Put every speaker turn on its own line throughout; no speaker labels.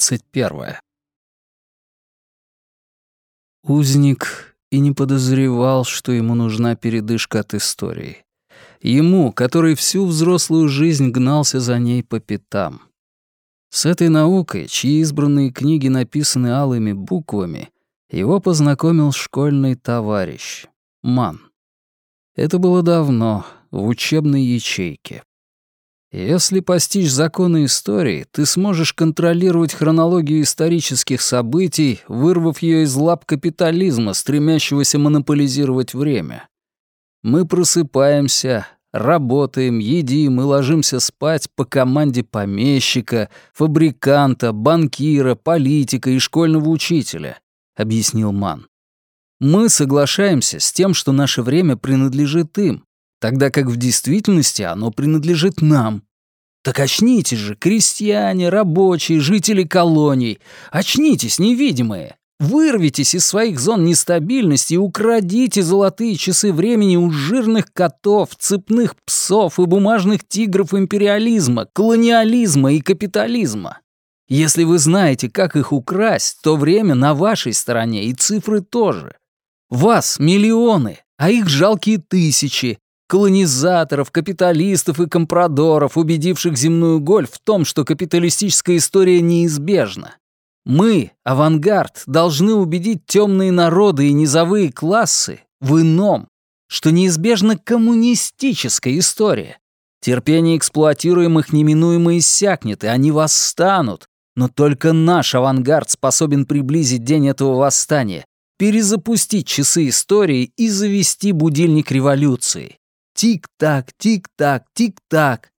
Глава двадцать первая Узник и не подозревал, что ему нужна передышка от истории. Ему, который всю взрослую жизнь гнался за ней по пятам. С этой наукой, чьи избранные книги написаны алыми буквами, его познакомил школьный товарищ, Ман. Это было давно, в учебной ячейке. Если постичь законы истории, ты сможешь контролировать хронологию исторических событий, вырвав ее из лап капитализма, стремящегося монополизировать время. Мы просыпаемся, работаем, едим и ложимся спать по команде помещика, фабриканта, банкира, политика и школьного учителя, объяснил Ман. Мы соглашаемся с тем, что наше время принадлежит им, тогда как в действительности оно принадлежит нам. Так очнитесь же, крестьяне, рабочие, жители колоний. Очнитесь, невидимые. Вырвитесь из своих зон нестабильности и украдите золотые часы времени у жирных котов, цепных псов и бумажных тигров империализма, колониализма и капитализма. Если вы знаете, как их украсть, то время на вашей стороне и цифры тоже. Вас миллионы, а их жалкие тысячи, колонизаторов, капиталистов и компрадоров, убедивших земную голь в том, что капиталистическая история неизбежна. Мы, авангард, должны убедить темные народы и низовые классы в ином, что неизбежна коммунистическая история. Терпение эксплуатируемых неминуемо иссякнет, и они восстанут. Но только наш авангард способен приблизить день этого восстания, перезапустить часы истории и завести будильник революции. Тик-так, тик-так, тик-так.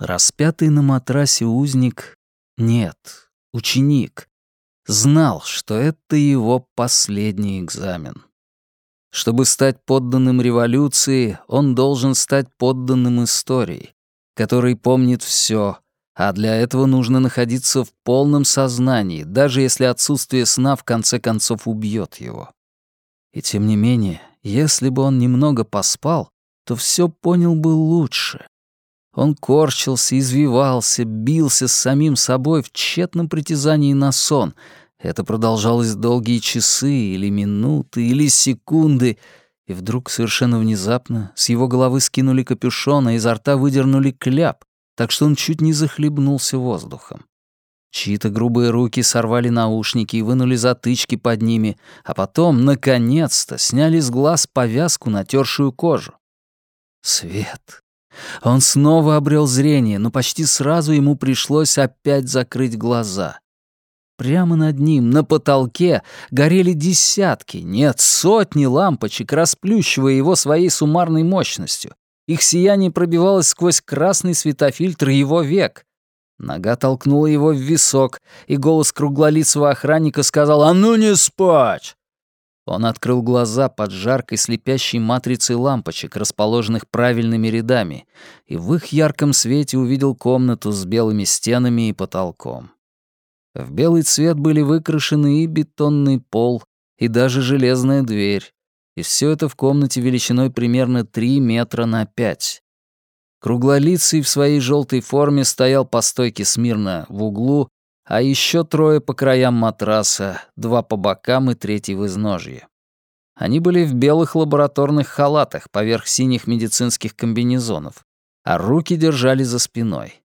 Распятый на матрасе узник, нет, ученик, знал, что это его последний экзамен. Чтобы стать подданным революции, он должен стать подданным истории, который помнит все, а для этого нужно находиться в полном сознании, даже если отсутствие сна в конце концов убьет его. И тем не менее, если бы он немного поспал, то все понял бы лучше. Он корчился, извивался, бился с самим собой в тщетном притязании на сон. Это продолжалось долгие часы или минуты или секунды, и вдруг совершенно внезапно с его головы скинули капюшон, а изо рта выдернули кляп, так что он чуть не захлебнулся воздухом. Чьи-то грубые руки сорвали наушники и вынули затычки под ними, а потом, наконец-то, сняли с глаз повязку, натершую кожу. Свет. Он снова обрел зрение, но почти сразу ему пришлось опять закрыть глаза. Прямо над ним, на потолке, горели десятки, нет, сотни лампочек, расплющивая его своей суммарной мощностью. Их сияние пробивалось сквозь красный светофильтр его век — Нога толкнула его в висок, и голос круглолицего охранника сказал «А ну не спать!». Он открыл глаза под жаркой слепящей матрицей лампочек, расположенных правильными рядами, и в их ярком свете увидел комнату с белыми стенами и потолком. В белый цвет были выкрашены и бетонный пол, и даже железная дверь, и все это в комнате величиной примерно 3 метра на 5. Круглолицый в своей желтой форме стоял по стойке смирно в углу, а еще трое по краям матраса, два по бокам и третий в изножье. Они были в белых лабораторных халатах поверх синих медицинских комбинезонов, а руки держали за спиной.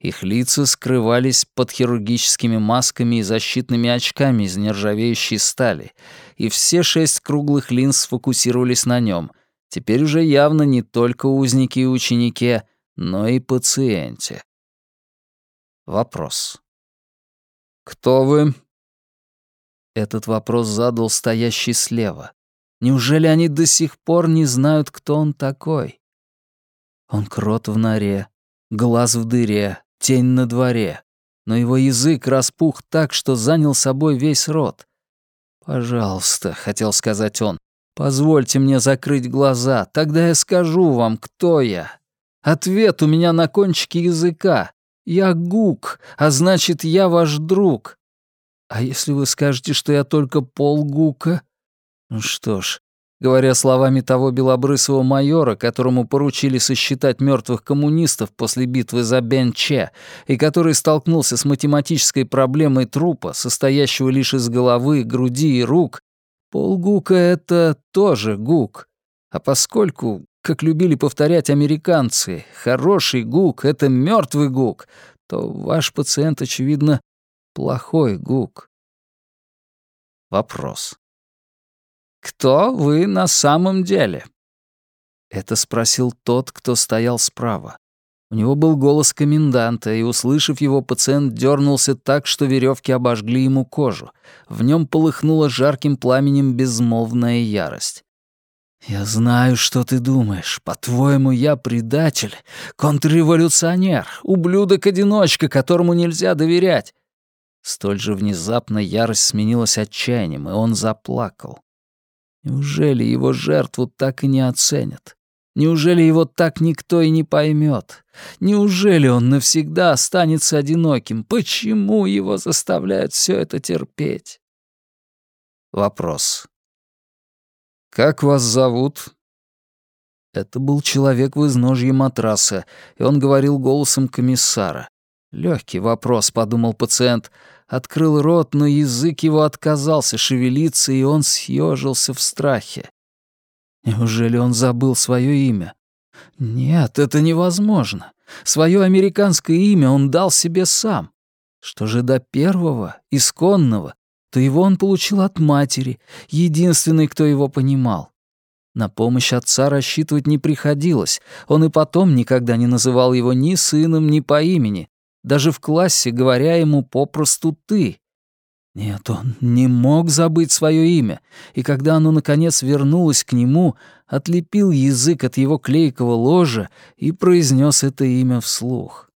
Их лица скрывались под хирургическими масками и защитными очками из нержавеющей стали, и все шесть круглых линз сфокусировались на нем — Теперь уже явно не только узники и ученики, но и пациенте. Вопрос. «Кто вы?» Этот вопрос задал стоящий слева. Неужели они до сих пор не знают, кто он такой? Он крот в норе, глаз в дыре, тень на дворе. Но его язык распух так, что занял собой весь рот. «Пожалуйста», — хотел сказать он, Позвольте мне закрыть глаза, тогда я скажу вам, кто я. Ответ у меня на кончике языка. Я Гук, а значит, я ваш друг. А если вы скажете, что я только полгука? Ну что ж, говоря словами того белобрысого майора, которому поручили сосчитать мертвых коммунистов после битвы за Бенче, и который столкнулся с математической проблемой трупа, состоящего лишь из головы, груди и рук, полгука — это тоже гук. А поскольку, как любили повторять американцы, хороший гук — это мертвый гук, то ваш пациент, очевидно, плохой гук. Вопрос. «Кто вы на самом деле?» Это спросил тот, кто стоял справа. У него был голос коменданта, и, услышав его, пациент дернулся так, что веревки обожгли ему кожу. В нем полыхнула жарким пламенем безмолвная ярость. «Я знаю, что ты думаешь. По-твоему, я предатель, контрреволюционер, ублюдок-одиночка, которому нельзя доверять». Столь же внезапно ярость сменилась отчаянием, и он заплакал. Неужели его жертву так и не оценят? Неужели его так никто и не поймет? Неужели он навсегда останется одиноким? Почему его заставляют все это терпеть? Вопрос. «Как вас зовут?» Это был человек в изножье матраса, и он говорил голосом комиссара. Легкий вопрос, подумал пациент, открыл рот, но язык его отказался шевелиться, и он съежился в страхе. Неужели он забыл свое имя? Нет, это невозможно. Свое американское имя он дал себе сам. Что же до первого, исконного, то его он получил от матери, единственной, кто его понимал. На помощь отца рассчитывать не приходилось, он и потом никогда не называл его ни сыном, ни по имени, даже в классе, говоря ему попросту «ты». Нет, он не мог забыть свое имя, и когда оно, наконец, вернулось к нему, отлепил язык от его клейкого ложа и произнес это имя вслух.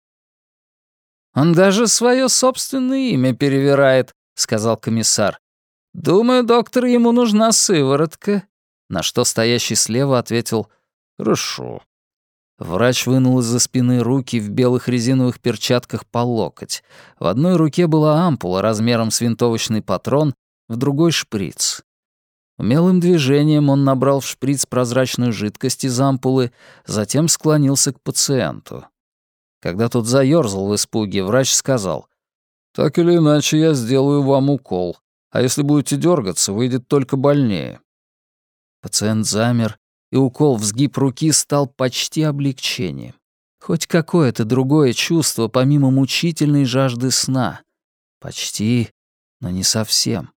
«Он даже свое собственное имя перевирает», — сказал комиссар. «Думаю, доктор, ему нужна сыворотка». На что стоящий слева ответил «Хорошо». Врач вынул из-за спины руки в белых резиновых перчатках по локоть. В одной руке была ампула размером с винтовочный патрон, в другой — шприц. Умелым движением он набрал в шприц прозрачную жидкость из ампулы, затем склонился к пациенту. Когда тот заёрзал в испуге, врач сказал, «Так или иначе я сделаю вам укол, а если будете дергаться, выйдет только больнее». Пациент замер, и укол в сгиб руки стал почти облегчением. Хоть какое-то другое чувство, помимо мучительной жажды сна. Почти, но не совсем.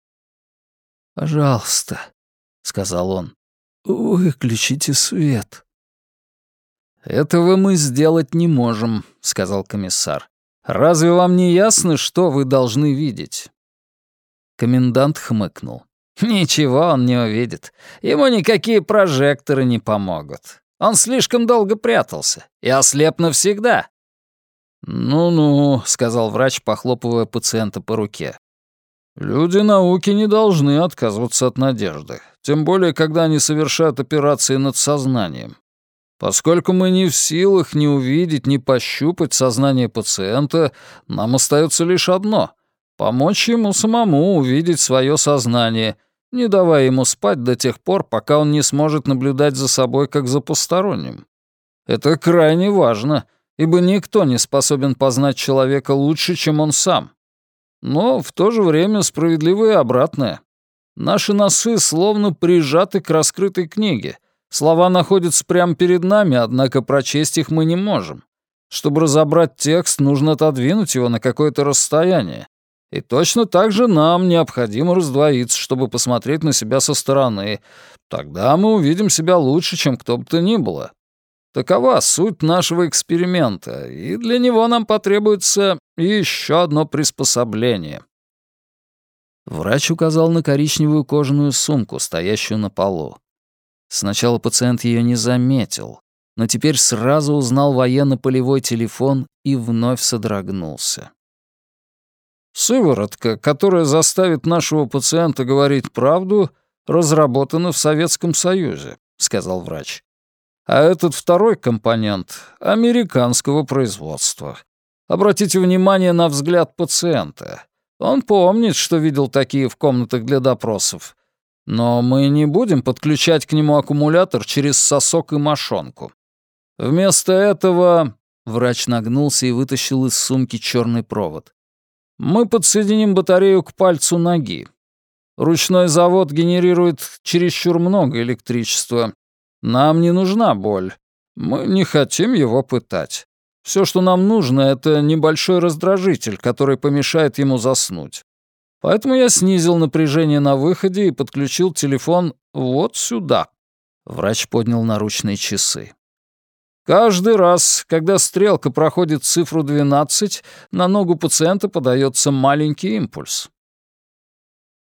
«Пожалуйста», — сказал он, — «выключите свет». «Этого мы сделать не можем», — сказал комиссар. «Разве вам не ясно, что вы должны видеть?» Комендант хмыкнул. Ничего он не увидит. Ему никакие прожекторы не помогут. Он слишком долго прятался и ослеп навсегда. «Ну-ну», — сказал врач, похлопывая пациента по руке. «Люди науки не должны отказываться от надежды, тем более, когда они совершают операции над сознанием. Поскольку мы не в силах ни увидеть, ни пощупать сознание пациента, нам остается лишь одно — помочь ему самому увидеть свое сознание — не давая ему спать до тех пор, пока он не сможет наблюдать за собой как за посторонним. Это крайне важно, ибо никто не способен познать человека лучше, чем он сам. Но в то же время справедливо и обратное. Наши носы словно прижаты к раскрытой книге. Слова находятся прямо перед нами, однако прочесть их мы не можем. Чтобы разобрать текст, нужно отодвинуть его на какое-то расстояние, и точно так же нам необходимо раздвоиться, чтобы посмотреть на себя со стороны. Тогда мы увидим себя лучше, чем кто бы то ни было. Такова суть нашего эксперимента, и для него нам потребуется еще одно приспособление. Врач указал на коричневую кожаную сумку, стоящую на полу. Сначала пациент ее не заметил, но теперь сразу узнал военно-полевой телефон и вновь содрогнулся. Сыворотка, которая заставит нашего пациента говорить правду, разработана в Советском Союзе, сказал врач. А этот второй компонент — американского производства. Обратите внимание на взгляд пациента. Он помнит, что видел такие в комнатах для допросов. Но мы не будем подключать к нему аккумулятор через сосок и мошонку. Вместо этого врач нагнулся и вытащил из сумки черный провод. Мы подсоединим батарею к пальцу ноги. Ручной завод генерирует чересчур много электричества. Нам не нужна боль. Мы не хотим его пытать. Все, что нам нужно, это небольшой раздражитель, который помешает ему заснуть. Поэтому я снизил напряжение на выходе и подключил телефон вот сюда. Врач поднял наручные часы. Каждый раз, когда стрелка проходит цифру 12, на ногу пациента подается маленький импульс.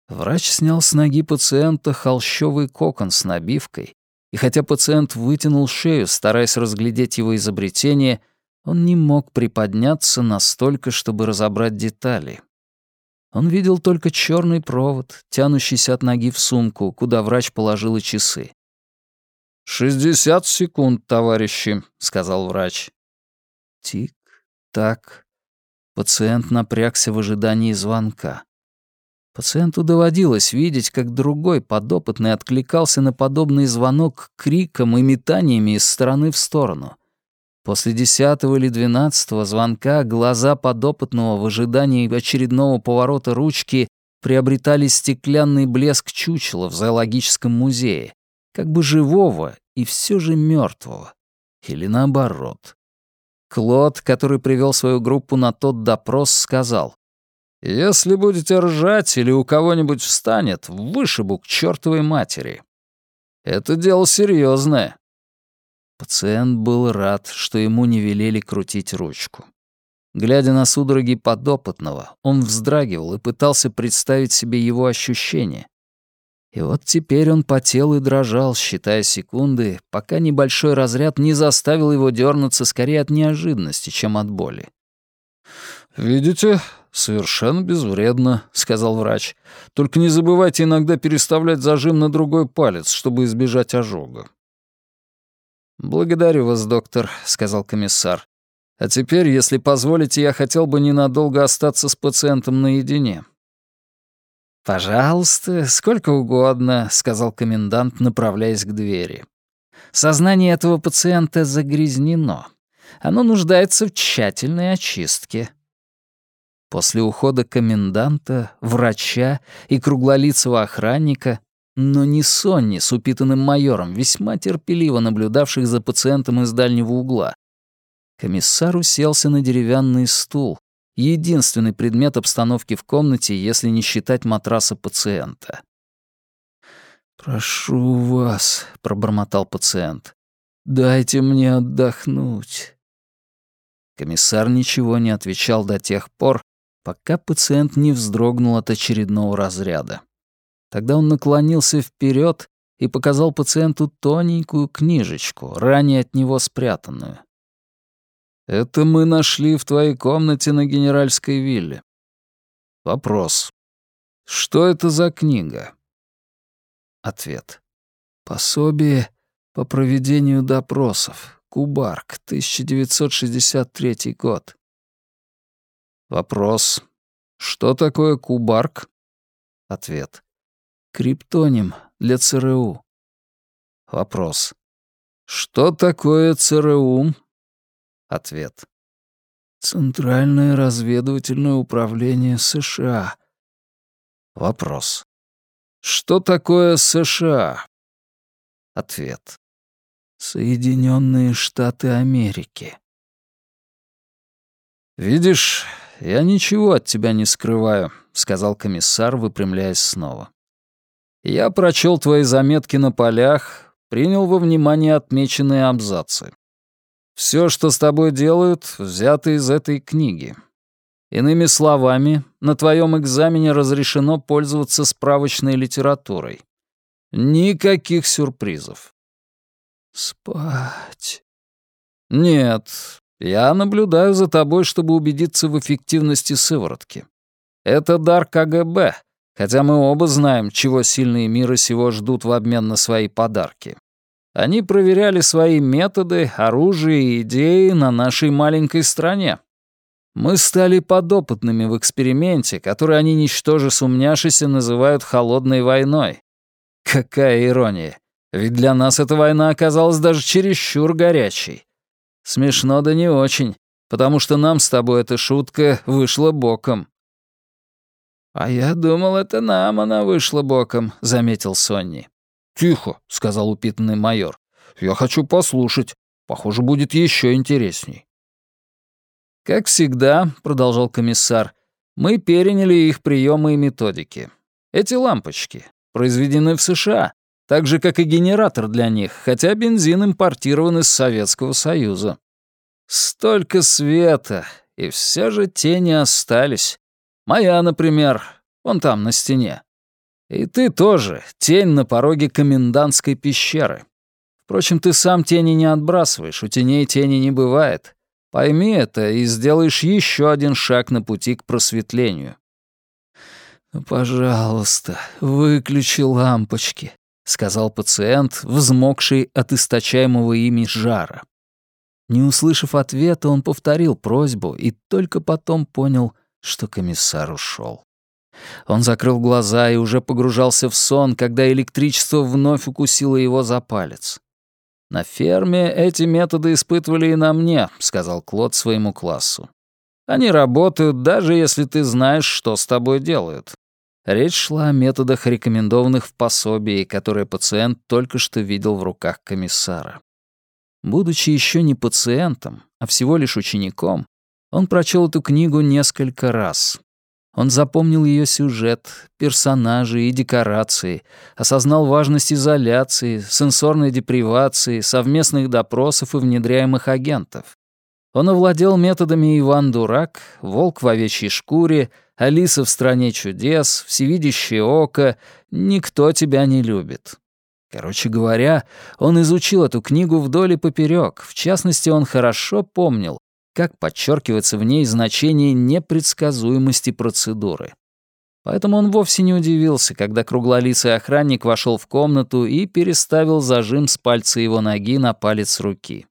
Врач снял с ноги пациента холщовый кокон с набивкой, и хотя пациент вытянул шею, стараясь разглядеть его изобретение, он не мог приподняться настолько, чтобы разобрать детали. Он видел только черный провод, тянущийся от ноги в сумку, куда врач положил и часы. «Шестьдесят секунд, товарищи», — сказал врач. Тик-так. Пациент напрягся в ожидании звонка. Пациенту доводилось видеть, как другой подопытный откликался на подобный звонок криком и метаниями из стороны в сторону. После десятого или двенадцатого звонка глаза подопытного в ожидании очередного поворота ручки приобретали стеклянный блеск чучела в зоологическом музее, как бы живого и все же мертвого. Или наоборот. Клод, который привел свою группу на тот допрос, сказал, «Если будете ржать или у кого-нибудь встанет, вышибу к чертовой матери. Это дело серьезное. Пациент был рад, что ему не велели крутить ручку. Глядя на судороги подопытного, он вздрагивал и пытался представить себе его ощущения. И вот теперь он потел и дрожал, считая секунды, пока небольшой разряд не заставил его дернуться скорее от неожиданности, чем от боли. «Видите, совершенно безвредно», — сказал врач. «Только не забывайте иногда переставлять зажим на другой палец, чтобы избежать ожога». «Благодарю вас, доктор», — сказал комиссар. «А теперь, если позволите, я хотел бы ненадолго остаться с пациентом наедине». «Пожалуйста, сколько угодно», — сказал комендант, направляясь к двери. «Сознание этого пациента загрязнено. Оно нуждается в тщательной очистке». После ухода коменданта, врача и круглолицего охранника но не Сонни с упитанным майором, весьма терпеливо наблюдавших за пациентом из дальнего угла. Комиссар уселся на деревянный стул, единственный предмет обстановки в комнате, если не считать матраса пациента. «Прошу вас», — пробормотал пациент, — «дайте мне отдохнуть». Комиссар ничего не отвечал до тех пор, пока пациент не вздрогнул от очередного разряда. Тогда он наклонился вперед и показал пациенту тоненькую книжечку, ранее от него спрятанную. «Это мы нашли в твоей комнате на Генеральской вилле». Вопрос. Что это за книга? Ответ. Пособие по проведению допросов. Кубарк, 1963 год. Вопрос. Что такое Кубарк? Ответ. Криптоним для ЦРУ. Вопрос. Что такое ЦРУ? Ответ. Центральное разведывательное управление США. Вопрос. Что такое США? Ответ. Соединенные Штаты Америки. «Видишь, я ничего от тебя не скрываю», — сказал комиссар, выпрямляясь снова. Я прочел твои заметки на полях, принял во внимание отмеченные абзацы. Все, что с тобой делают, взято из этой книги. Иными словами, на твоем экзамене разрешено пользоваться справочной литературой. Никаких сюрпризов. Спать. Нет, я наблюдаю за тобой, чтобы убедиться в эффективности сыворотки. Это дар КГБ, хотя мы оба знаем, чего сильные мира сего ждут в обмен на свои подарки. Они проверяли свои методы, оружие и идеи на нашей маленькой стране. Мы стали подопытными в эксперименте, который они, ничтоже сумняшися, называют «холодной войной». Какая ирония. Ведь для нас эта война оказалась даже чересчур горячей. Смешно да не очень, потому что нам с тобой эта шутка вышла боком. «А я думал, это нам она вышла боком», — заметил Сонни.
«Тихо», — сказал упитанный майор. «Я хочу послушать. Похоже, будет еще интересней».
«Как всегда», — продолжал комиссар, — «мы переняли их приемы и методики. Эти лампочки произведены в США, так же, как и генератор для них, хотя бензин импортирован из Советского Союза. Столько света, и все же тени остались. Моя, например, вон там, на стене. И ты тоже, тень на пороге комендантской пещеры. Впрочем, ты сам тени не отбрасываешь, у теней тени не бывает. Пойми это и сделаешь еще один шаг на пути к просветлению. «Ну, «Пожалуйста, выключи лампочки», — сказал пациент, взмокший от источаемого ими жара. Не услышав ответа, он повторил просьбу и только потом понял, что комиссар ушел. Он закрыл глаза и уже погружался в сон, когда электричество вновь укусило его за палец. «На ферме эти методы испытывали и на мне», — сказал Клод своему классу. «Они работают, даже если ты знаешь, что с тобой делают». Речь шла о методах, рекомендованных в пособии, которое пациент только что видел в руках комиссара. Будучи еще не пациентом, а всего лишь учеником, он прочел эту книгу несколько раз. Он запомнил ее сюжет, персонажи и декорации, осознал важность изоляции, сенсорной депривации, совместных допросов и внедряемых агентов. Он овладел методами Иван Дурак, Волк в овечьей шкуре, Алиса в стране чудес, Всевидящее око, Никто тебя не любит. Короче говоря, он изучил эту книгу вдоль и поперек. В частности, он хорошо помнил, как подчеркивается в ней значение непредсказуемости процедуры. Поэтому он вовсе не удивился, когда круглолицый охранник вошел в комнату и переставил зажим с пальца его ноги на палец руки.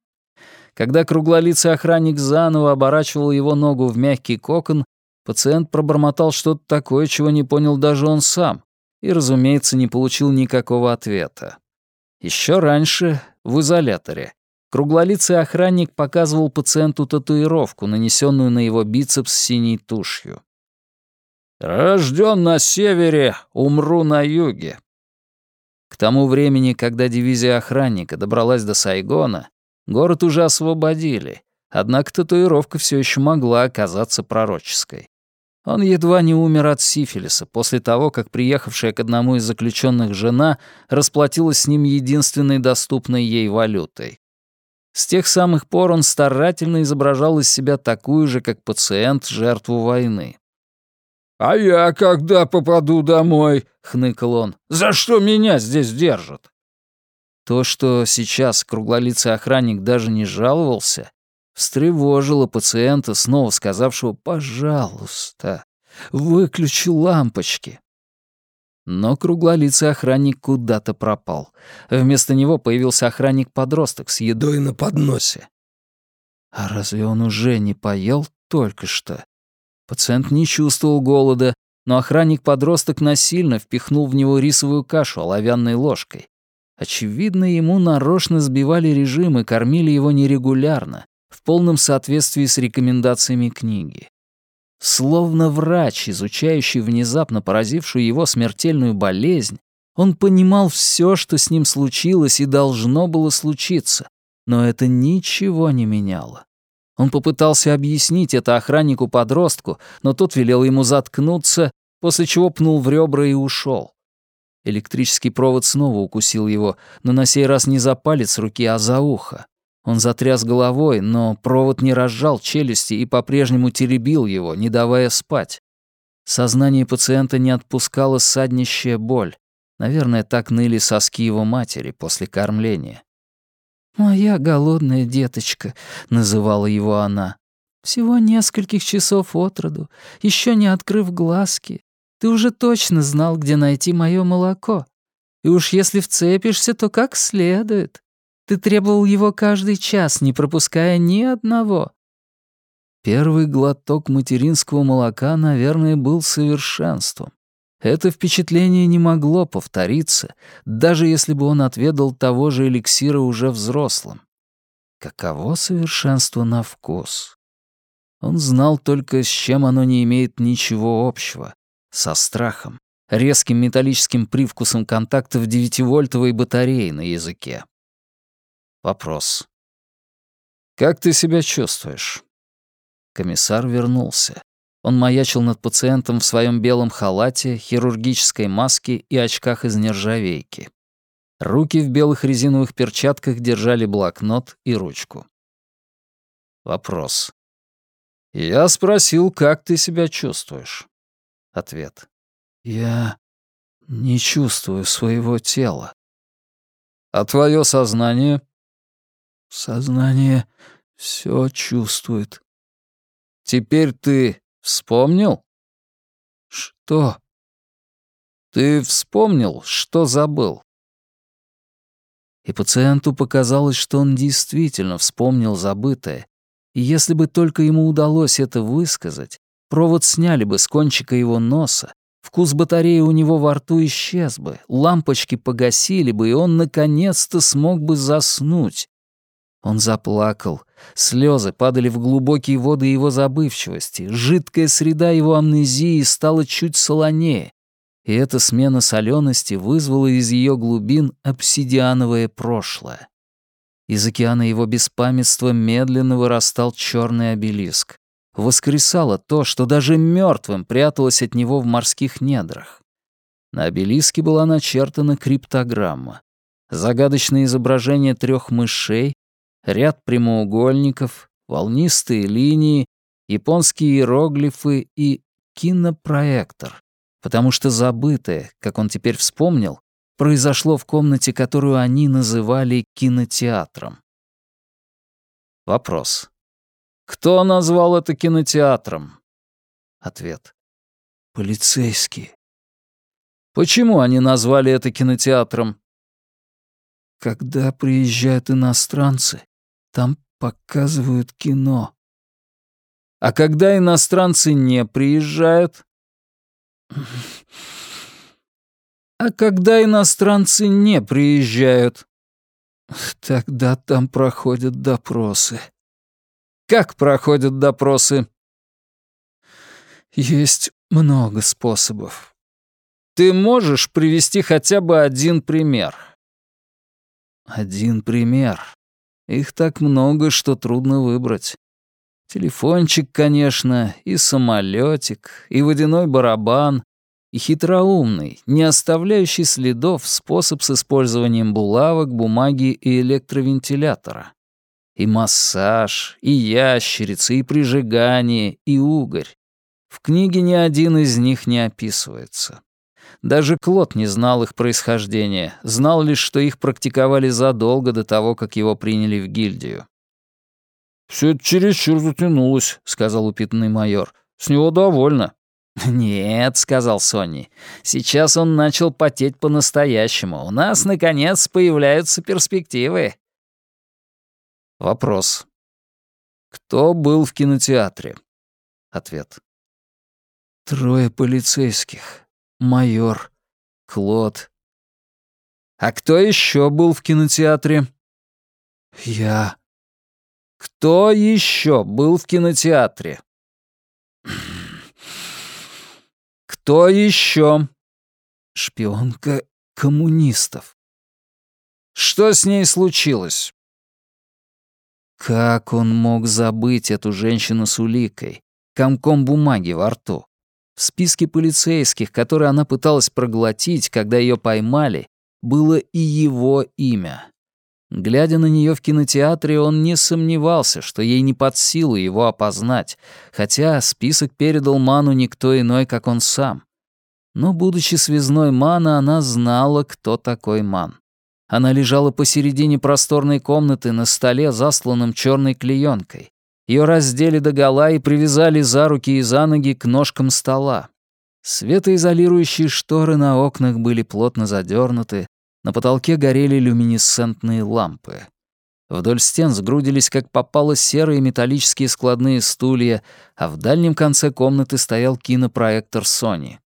Когда круглолицый охранник заново оборачивал его ногу в мягкий кокон, пациент пробормотал что-то такое, чего не понял даже он сам, и, разумеется, не получил никакого ответа. Еще раньше, в изоляторе, Круглолицый охранник показывал пациенту татуировку, нанесенную на его бицепс синей тушью. «Рожден на севере, умру на юге». К тому времени, когда дивизия охранника добралась до Сайгона, город уже освободили, однако татуировка все еще могла оказаться пророческой. Он едва не умер от сифилиса после того, как приехавшая к одному из заключенных жена расплатилась с ним единственной доступной ей валютой. С тех самых пор он старательно изображал из себя такую же, как пациент, жертву войны. «А я когда попаду домой?» — хныкал он. «За что меня здесь держат?» То, что сейчас круглолицый охранник даже не жаловался, встревожило пациента, снова сказавшего «пожалуйста, выключи лампочки». Но круглолицый охранник куда-то пропал. Вместо него появился охранник-подросток с едой на подносе. А разве он уже не поел только что? Пациент не чувствовал голода, но охранник-подросток насильно впихнул в него рисовую кашу оловянной ложкой. Очевидно, ему нарочно сбивали режим и кормили его нерегулярно, в полном соответствии с рекомендациями книги. Словно врач, изучающий внезапно поразившую его смертельную болезнь, он понимал все, что с ним случилось и должно было случиться, но это ничего не меняло. Он попытался объяснить это охраннику-подростку, но тот велел ему заткнуться, после чего пнул в ребра и ушел. Электрический провод снова укусил его, но на сей раз не за палец руки, а за ухо. Он затряс головой, но провод не разжал челюсти и по-прежнему теребил его, не давая спать. Сознание пациента не отпускала саднищая боль. Наверное, так ныли соски его матери после кормления. «Моя голодная деточка», — называла его она. «Всего нескольких часов от роду, еще не открыв глазки. Ты уже точно знал, где найти мое молоко. И уж если вцепишься, то как следует. Ты требовал его каждый час, не пропуская ни одного. Первый глоток материнского молока, наверное, был совершенством. Это впечатление не могло повториться, даже если бы он отведал того же эликсира уже взрослым. Каково совершенство на вкус? Он знал только, с чем оно не имеет ничего общего. Со страхом, резким металлическим привкусом контактов девятивольтовой батареи на языке. Вопрос. «Как ты себя чувствуешь?» Комиссар вернулся. Он маячил над пациентом в своем белом халате, хирургической маске и очках из нержавейки. Руки в белых резиновых перчатках держали блокнот и ручку. Вопрос. «Я спросил, как ты себя чувствуешь?» Ответ. «Я не чувствую своего тела». «А твое сознание?» «Сознание все чувствует». «Теперь ты Вспомнил? Что? Ты вспомнил, что забыл? И пациенту показалось, что он действительно вспомнил забытое. И если бы только ему удалось это высказать, провод сняли бы с кончика его носа, вкус батареи у него во рту исчез бы, лампочки погасили бы, и он наконец-то смог бы заснуть, он заплакал. Слезы падали в глубокие воды его забывчивости. Жидкая среда его амнезии стала чуть солонее. И эта смена солености вызвала из ее глубин обсидиановое прошлое. Из океана его беспамятства медленно вырастал черный обелиск. Воскресало то, что даже мертвым пряталось от него в морских недрах. На обелиске была начертана криптограмма. Загадочное изображение трех мышей, ряд прямоугольников, волнистые линии, японские иероглифы и кинопроектор, потому что забытое, как он теперь вспомнил, произошло в комнате, которую они называли кинотеатром. Вопрос. Кто назвал это кинотеатром? Ответ. Полицейские. Почему они назвали это кинотеатром? Когда приезжают иностранцы, там показывают кино. А когда иностранцы не приезжают? А когда иностранцы не приезжают? Тогда там проходят допросы. Как проходят допросы? Есть много способов. Ты можешь привести хотя бы один пример? Один пример. Их так много, что трудно выбрать. Телефончик, конечно, и самолетик, и водяной барабан, и хитроумный, не оставляющий следов способ с использованием булавок, бумаги и электровентилятора. И массаж, и ящерицы, и прижигание, и угорь. В книге ни один из них не описывается. Даже Клод не знал их происхождения, знал лишь, что их практиковали задолго до того, как его приняли в гильдию. «Все это чересчур затянулось», — сказал упитанный майор. «С него довольно». «Нет», — сказал Сонни, — «сейчас он начал потеть по-настоящему. У нас, наконец, появляются перспективы». Вопрос. Кто был в кинотеатре? Ответ. Трое полицейских майор, Клод. А кто еще был в кинотеатре? Я. Кто еще был в кинотеатре? Кто еще? Шпионка коммунистов. Что с ней случилось? Как он мог забыть эту женщину с уликой, комком бумаги во рту? В списке полицейских, которые она пыталась проглотить, когда ее поймали, было и его имя. Глядя на нее в кинотеатре, он не сомневался, что ей не под силу его опознать, хотя список передал Ману никто иной, как он сам. Но, будучи связной Мана, она знала, кто такой Ман. Она лежала посередине просторной комнаты на столе, засланном черной клеенкой. Ее раздели догола и привязали за руки и за ноги к ножкам стола. Светоизолирующие шторы на окнах были плотно задернуты, на потолке горели люминесцентные лампы. Вдоль стен сгрудились, как попало, серые металлические складные стулья, а в дальнем конце комнаты стоял кинопроектор Sony.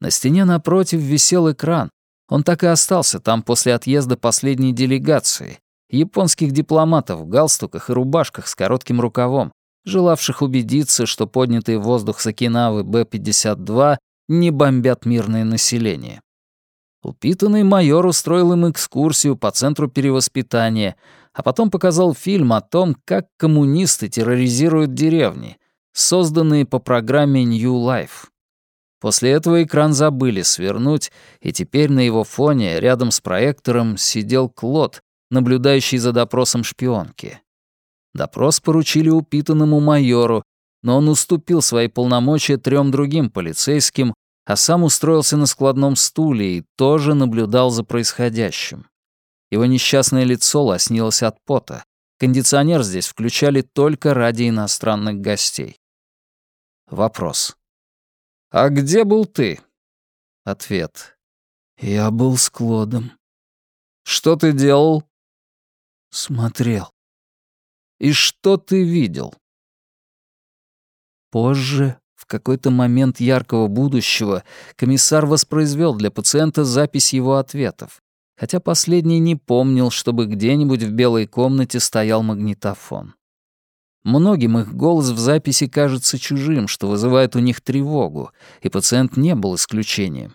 На стене напротив висел экран. Он так и остался там после отъезда последней делегации. Японских дипломатов в галстуках и рубашках с коротким рукавом, желавших убедиться, что поднятые в воздух с Окинавы Б-52 не бомбят мирное население. Упитанный майор устроил им экскурсию по центру перевоспитания, а потом показал фильм о том, как коммунисты терроризируют деревни, созданные по программе New Life. После этого экран забыли свернуть, и теперь на его фоне, рядом с проектором, сидел Клод, наблюдающий за допросом шпионки. Допрос поручили упитанному майору, но он уступил свои полномочия трем другим полицейским, а сам устроился на складном стуле и тоже наблюдал за происходящим. Его несчастное лицо лоснилось от пота. Кондиционер здесь включали только ради иностранных гостей. Вопрос. «А где был ты?» Ответ. «Я был с Клодом». «Что ты делал?» «Смотрел». «И что ты видел?» Позже, в какой-то момент яркого будущего, комиссар воспроизвел для пациента запись его ответов, хотя последний не помнил, чтобы где-нибудь в белой комнате стоял магнитофон. Многим их голос в записи кажется чужим, что вызывает у них тревогу, и пациент не был исключением.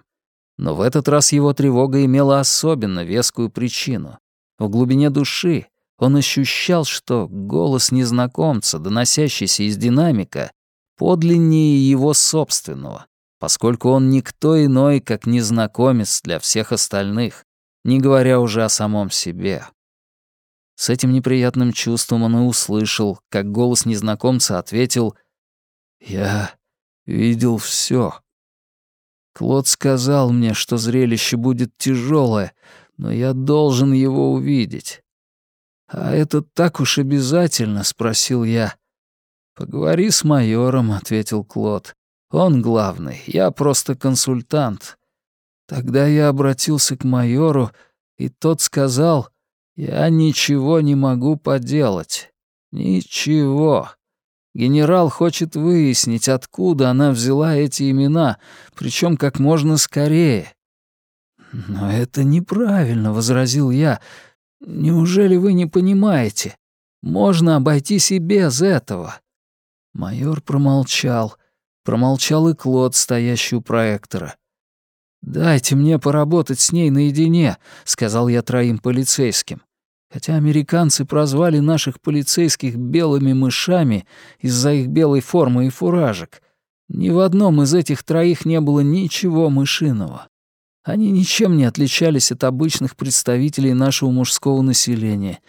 Но в этот раз его тревога имела особенно вескую причину. В глубине души он ощущал, что голос незнакомца, доносящийся из динамика, подлиннее его собственного, поскольку он никто иной, как незнакомец для всех остальных, не говоря уже о самом себе. С этим неприятным чувством он и услышал, как голос незнакомца ответил «Я видел все. Клод сказал мне, что зрелище будет тяжелое, но я должен его увидеть. «А это так уж обязательно?» — спросил я. «Поговори с майором», — ответил Клод. «Он главный, я просто консультант». Тогда я обратился к майору, и тот сказал, «Я ничего не могу поделать. Ничего. Генерал хочет выяснить, откуда она взяла эти имена, причем как можно скорее». «Но это неправильно», — возразил я. «Неужели вы не понимаете? Можно обойтись и без этого». Майор промолчал. Промолчал и Клод, стоящий у проектора. «Дайте мне поработать с ней наедине», — сказал я троим полицейским. Хотя американцы прозвали наших полицейских белыми мышами из-за их белой формы и фуражек, ни в одном из этих троих не было ничего мышиного. Они ничем не отличались от обычных представителей нашего мужского населения.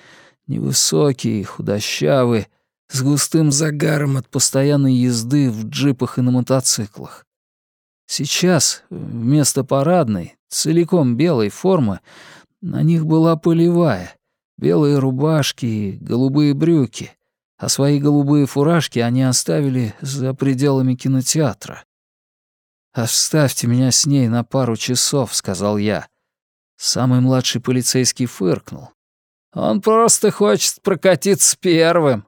Невысокие, худощавые, с густым загаром от постоянной езды в джипах и на мотоциклах. Сейчас, вместо парадной, целиком белой формы, на них была полевая, белые рубашки и голубые брюки, а свои голубые фуражки они оставили за пределами кинотеатра. «Оставьте меня с ней на пару часов», — сказал я. Самый младший полицейский фыркнул. «Он просто хочет прокатиться первым».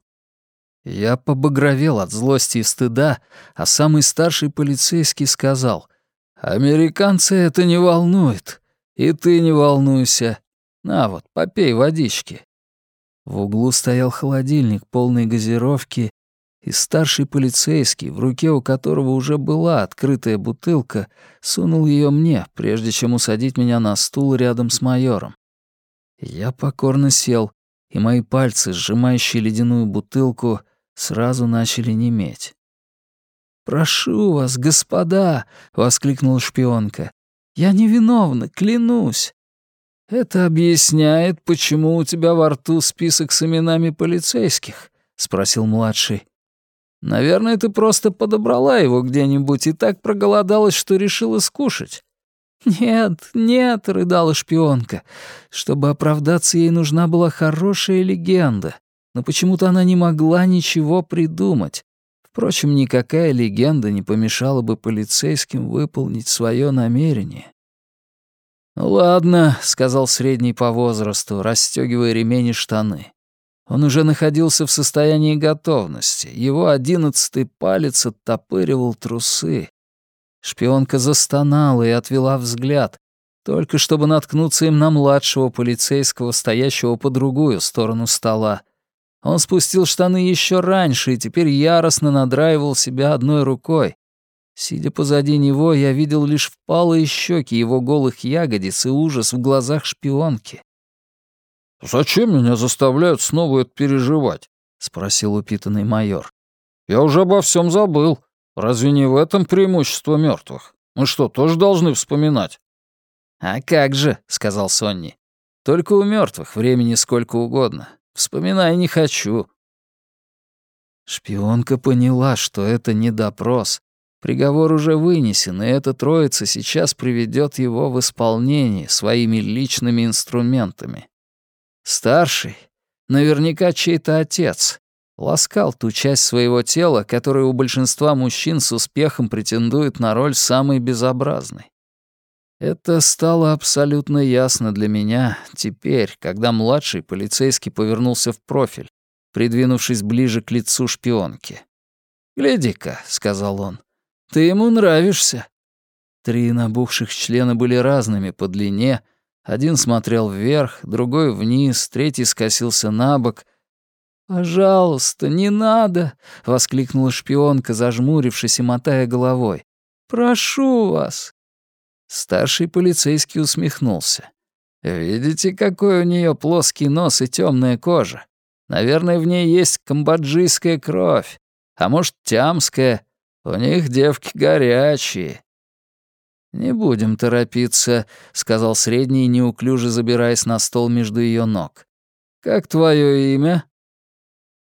Я побагровел от злости и стыда, а самый старший полицейский сказал, «Американцы это не волнует, и ты не волнуйся. На вот, попей водички». В углу стоял холодильник, полный газировки, и старший полицейский, в руке у которого уже была открытая бутылка, сунул ее мне, прежде чем усадить меня на стул рядом с майором. Я покорно сел, и мои пальцы, сжимающие ледяную бутылку, сразу начали неметь. «Прошу вас, господа!» — воскликнула шпионка. «Я невиновна, клянусь!» «Это объясняет, почему у тебя во рту список с именами полицейских?» — спросил младший. Наверное, ты просто подобрала его где-нибудь и так проголодалась, что решила скушать». «Нет, нет», — рыдала шпионка. Чтобы оправдаться, ей нужна была хорошая легенда, но почему-то она не могла ничего придумать. Впрочем, никакая легенда не помешала бы полицейским выполнить свое намерение. «Ладно», — сказал средний по возрасту, расстегивая ремень и штаны. Он уже находился в состоянии готовности. Его одиннадцатый палец оттопыривал трусы. Шпионка застонала и отвела взгляд, только чтобы наткнуться им на младшего полицейского, стоящего по другую сторону стола. Он спустил штаны еще раньше и теперь яростно надраивал себя одной рукой. Сидя позади него, я видел лишь впалые щеки его голых ягодиц и ужас в глазах шпионки.
«Зачем меня заставляют снова это переживать?» — спросил упитанный майор. «Я уже обо всем забыл. Разве не в этом преимущество мертвых? Мы что, тоже должны вспоминать?»
«А как же», — сказал Сонни. «Только у мертвых времени сколько угодно. Вспоминай не хочу». Шпионка поняла, что это не допрос. Приговор уже вынесен, и эта троица сейчас приведет его в исполнение своими личными инструментами. Старший, наверняка чей-то отец, ласкал ту часть своего тела, которая у большинства мужчин с успехом претендует на роль самой безобразной. Это стало абсолютно ясно для меня теперь, когда младший полицейский повернулся в профиль, придвинувшись ближе к лицу шпионки. «Гляди-ка», — сказал он, — «ты ему нравишься». Три набухших члена были разными по длине, один смотрел вверх, другой вниз, третий скосился на бок. «Пожалуйста, не надо!» — воскликнула шпионка, зажмурившись и мотая головой. «Прошу вас, Старший полицейский усмехнулся. «Видите, какой у нее плоский нос и темная кожа? Наверное, в ней есть камбоджийская кровь, а может, тямская. У них девки горячие». «Не будем торопиться», — сказал средний, неуклюже забираясь на стол между ее ног. «Как твое имя?»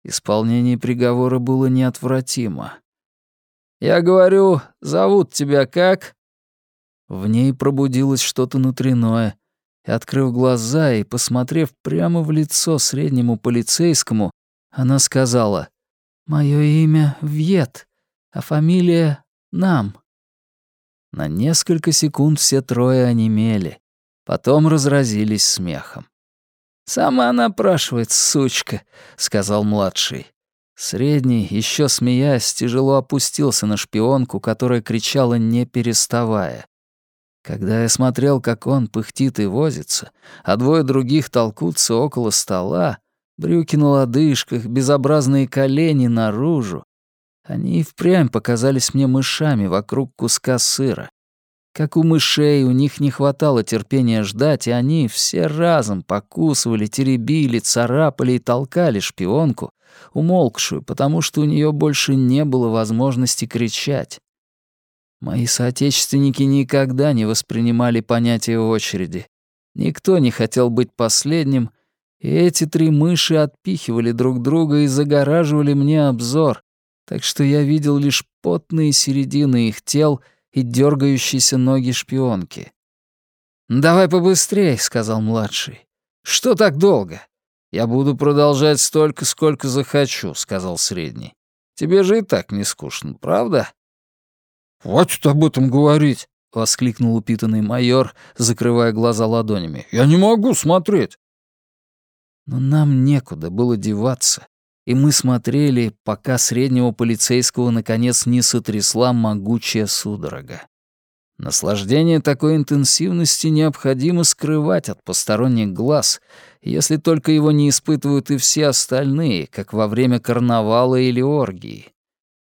Исполнение приговора было неотвратимо. «Я говорю, зовут тебя как?» В ней пробудилось что-то внутреннее, и, открыв глаза и посмотрев прямо в лицо среднему полицейскому, она сказала, «Мое имя Вьет, а фамилия Нам». На несколько секунд все трое онемели, потом разразились смехом. «Сама напрашивает, сучка», — сказал младший. Средний, еще смеясь, тяжело опустился на шпионку, которая кричала не переставая. Когда я смотрел, как он пыхтит и возится, а двое других толкутся около стола, брюки на лодыжках, безобразные колени наружу, они и впрямь показались мне мышами вокруг куска сыра. Как у мышей, у них не хватало терпения ждать, и они все разом покусывали, теребили, царапали и толкали шпионку, умолкшую, потому что у нее больше не было возможности кричать. Мои соотечественники никогда не воспринимали понятие очереди. Никто не хотел быть последним, и эти три мыши отпихивали друг друга и загораживали мне обзор, так что я видел лишь потные середины их тел и дергающиеся ноги шпионки. «Давай побыстрей», — сказал младший. «Что так долго?» «Я буду продолжать столько, сколько захочу», — сказал средний. «Тебе же и так не скучно, правда?»
«Хватит об этом говорить!»
— воскликнул упитанный майор, закрывая глаза ладонями.
«Я не могу смотреть!»
Но нам некуда было деваться, и мы смотрели, пока среднего полицейского наконец не сотрясла могучая судорога. Наслаждение такой интенсивности необходимо скрывать от посторонних глаз, если только его не испытывают и все остальные, как во время карнавала или оргии.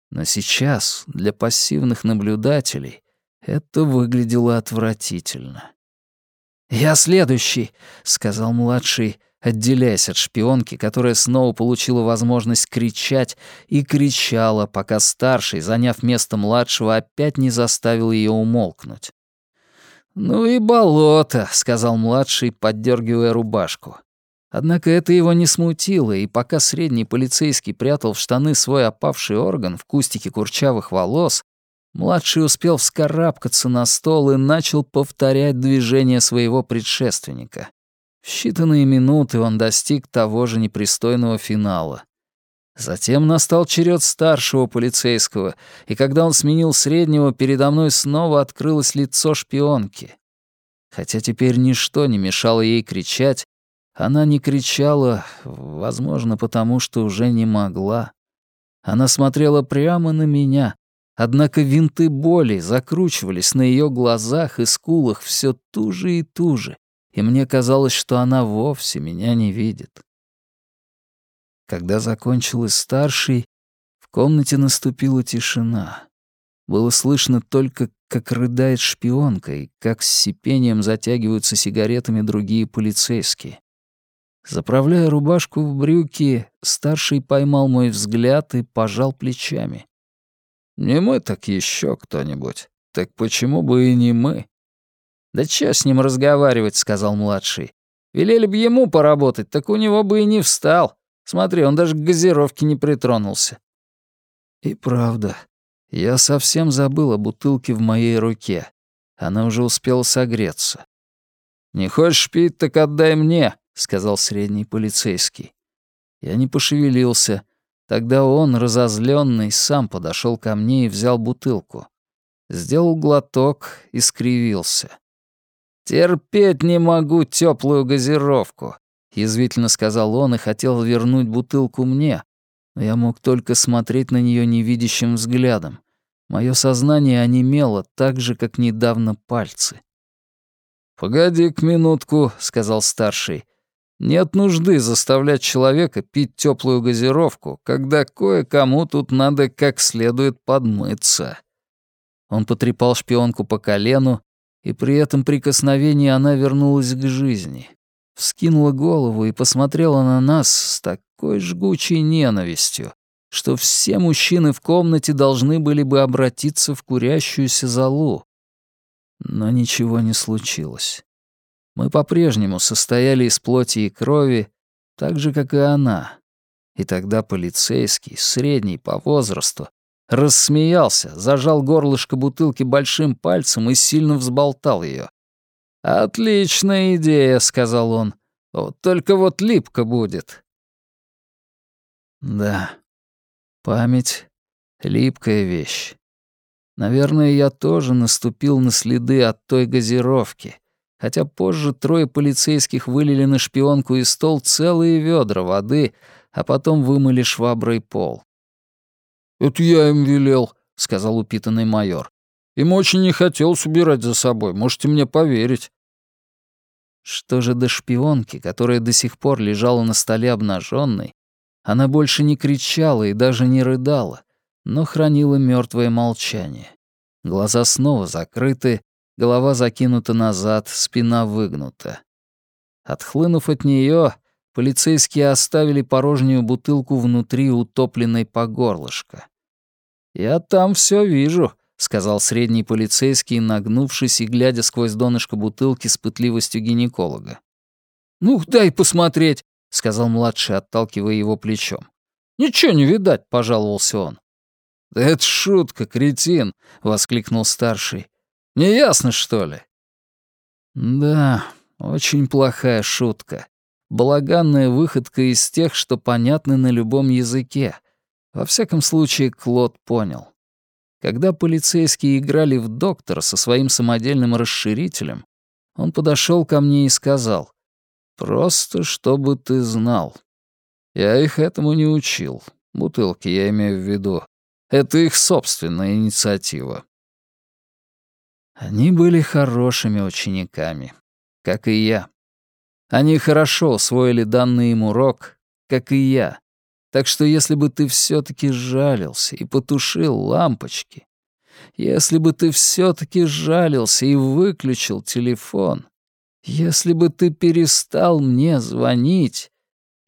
Но сейчас для пассивных наблюдателей это выглядело отвратительно. «Я следующий», — сказал младший, отделяясь от шпионки, которая снова получила возможность кричать и кричала, пока старший, заняв место младшего, опять не заставил ее умолкнуть. «Ну и болото», — сказал младший, поддергивая рубашку. Однако это его не смутило, и пока средний полицейский прятал в штаны свой опавший орган в кустике курчавых волос, младший успел вскарабкаться на стол и начал повторять движения своего предшественника. Считанные минуты он достиг того же непристойного финала. Затем настал черед старшего полицейского, и когда он сменил среднего, передо мной снова открылось лицо шпионки. Хотя теперь ничто не мешало ей кричать, она не кричала, возможно, потому что уже не могла. Она смотрела прямо на меня, Однако винты боли закручивались на ее глазах и скулах все туже и туже, и мне казалось, что она вовсе меня не видит. Когда закончилась старший, в комнате наступила тишина. Было слышно только, как рыдает шпионка и как с сипением затягиваются сигаретами другие полицейские. Заправляя рубашку в брюки, старший поймал мой взгляд и пожал плечами. «Не мы, так еще кто-нибудь. Так почему бы и не мы?» «Да чё с ним разговаривать», — сказал младший. «Велели бы ему поработать, так у него бы и не встал. Смотри, он даже к газировке не притронулся». И правда, я совсем забыл о бутылке в моей руке. Она уже успела согреться. «Не хочешь пить, так отдай мне», — сказал средний полицейский. Я не пошевелился. Тогда он, разозленный, сам подошел ко мне и взял бутылку. Сделал глоток и скривился. «Терпеть не могу теплую газировку», — язвительно сказал он и хотел вернуть бутылку мне, но я мог только смотреть на нее невидящим взглядом. Мое сознание онемело так же, как недавно пальцы. «Погоди-ка минутку», — сказал старший. «Нет нужды заставлять человека пить теплую газировку, когда кое-кому тут надо как следует подмыться». Он потрепал шпионку по колену, и при этом прикосновении она вернулась к жизни. Вскинула голову и посмотрела на нас с такой жгучей ненавистью, что все мужчины в комнате должны были бы обратиться в курящуюся залу. Но ничего не случилось. Мы по-прежнему состояли из плоти и крови, так же, как и она. И тогда полицейский, средний по возрасту, рассмеялся, зажал горлышко бутылки большим пальцем и сильно взболтал ее. «Отличная идея», — сказал он. «Вот только вот липко будет». Да, память — липкая вещь. Наверное, я тоже наступил на следы от той газировки, хотя позже трое полицейских вылили на шпионку и стол целые ведра воды, а потом вымыли шваброй пол. «Это я им велел», — сказал упитанный майор. «Им очень не хотелось убирать за собой, можете мне поверить». Что же до шпионки, которая до сих пор лежала на столе обнаженной, она больше не кричала и даже не рыдала, но хранила мертвое молчание. Глаза снова закрыты, голова закинута назад, спина выгнута. Отхлынув от нее, полицейские оставили порожнюю бутылку внутри утопленной по горлышко. «Я там все вижу», — сказал средний полицейский, нагнувшись и глядя сквозь донышко бутылки с пытливостью гинеколога. «Ну, дай посмотреть», — сказал младший, отталкивая его плечом. «Ничего не видать», — пожаловался он. «Да это шутка, кретин», — воскликнул старший. «Не ясно, что ли?» «Да, очень плохая шутка балаганная выходка из тех, что понятны на любом языке. Во всяком случае, Клод понял. Когда полицейские играли в доктора со своим самодельным расширителем, он подошел ко мне и сказал, «Просто чтобы ты знал. Я их этому не учил. Бутылки я имею в виду. Это их собственная инициатива». Они были хорошими учениками, как и я. Они хорошо усвоили данный им урок, как и я. Так что если бы ты все таки жалился и потушил лампочки, если бы ты все таки жалился и выключил телефон, если бы ты перестал мне звонить,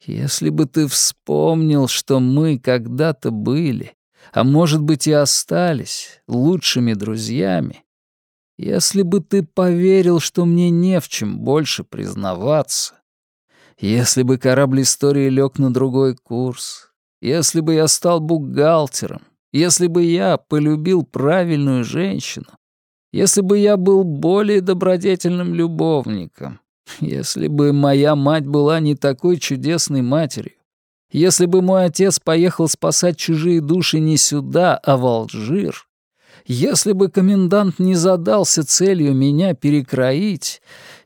если бы ты вспомнил, что мы когда-то были, а может быть и остались лучшими друзьями, если бы ты поверил, что мне не в чем больше признаваться, если бы корабль истории лег на другой курс, если бы я стал бухгалтером, если бы я полюбил правильную женщину, если бы я был более добродетельным любовником, если бы моя мать была не такой чудесной матерью, если бы мой отец поехал спасать чужие души не сюда, а в Алжир, если бы комендант не задался целью меня перекроить,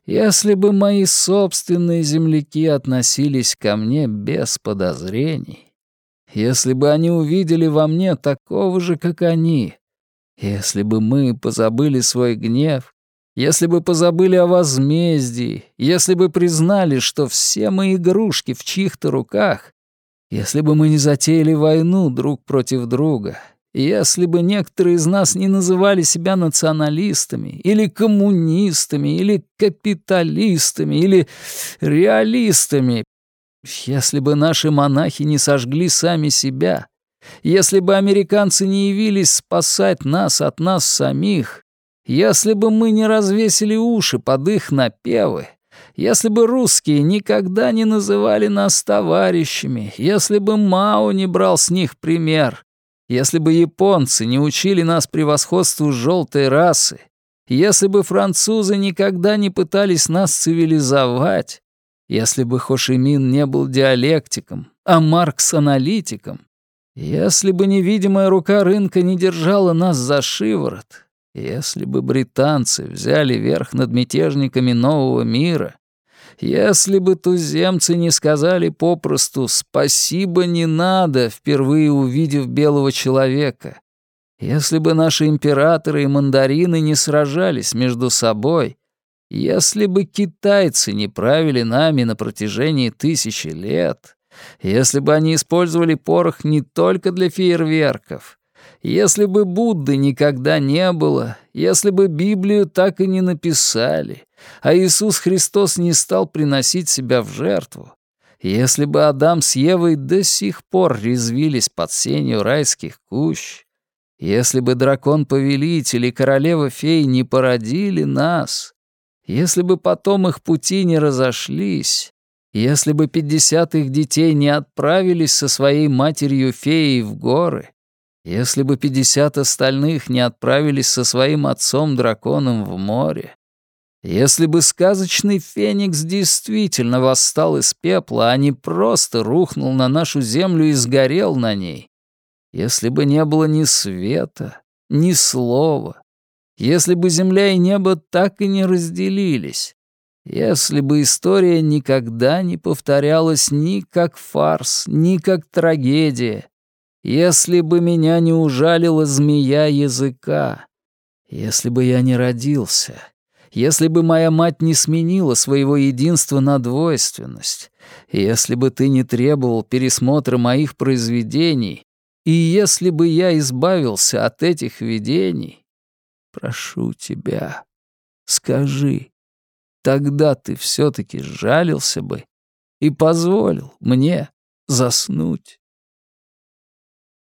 если бы мои собственные земляки относились ко мне без подозрений, если бы они увидели во мне такого же, как они, Если бы мы позабыли свой гнев, если бы позабыли о возмездии, если бы признали, что все мы игрушки в чьих-то руках, если бы мы не затеяли войну друг против друга, если бы некоторые из нас не называли себя националистами, или коммунистами, или капиталистами, или реалистами, если бы наши монахи не сожгли сами себя, если бы американцы не явились спасать нас от нас самих, если бы мы не развесили уши под их напевы, если бы русские никогда не называли нас товарищами, если бы Мао не брал с них пример, если бы японцы не учили нас превосходству желтой расы, если бы французы никогда не пытались нас цивилизовать, если бы Хошимин не был диалектиком, а Маркс — аналитиком, если бы невидимая рука рынка не держала нас за шиворот, если бы британцы взяли верх над мятежниками нового мира, если бы туземцы не сказали попросту «спасибо не надо», впервые увидев белого человека, если бы наши императоры и мандарины не сражались между собой, если бы китайцы не правили нами на протяжении тысячи лет, если бы они использовали порох не только для фейерверков, если бы Будды никогда не было, если бы Библию так и не написали, а Иисус Христос не стал приносить себя в жертву, если бы Адам с Евой до сих пор резвились под сенью райских кущ, если бы дракон-повелитель и королева-фей не породили нас, если бы потом их пути не разошлись, если бы пятьдесят их детей не отправились со своей матерью-феей в горы, если бы пятьдесят остальных не отправились со своим отцом-драконом в море, если бы сказочный феникс действительно восстал из пепла, а не просто рухнул на нашу землю и сгорел на ней, если бы не было ни света, ни слова, если бы земля и небо так и не разделились, если бы история никогда не повторялась ни как фарс, ни как трагедия, если бы меня не ужалила змея языка, если бы я не родился, если бы моя мать не сменила своего единства на двойственность, если бы ты не требовал пересмотра моих произведений, и если бы я избавился от этих видений, прошу тебя, скажи, тогда ты все-таки жалился бы и позволил мне заснуть.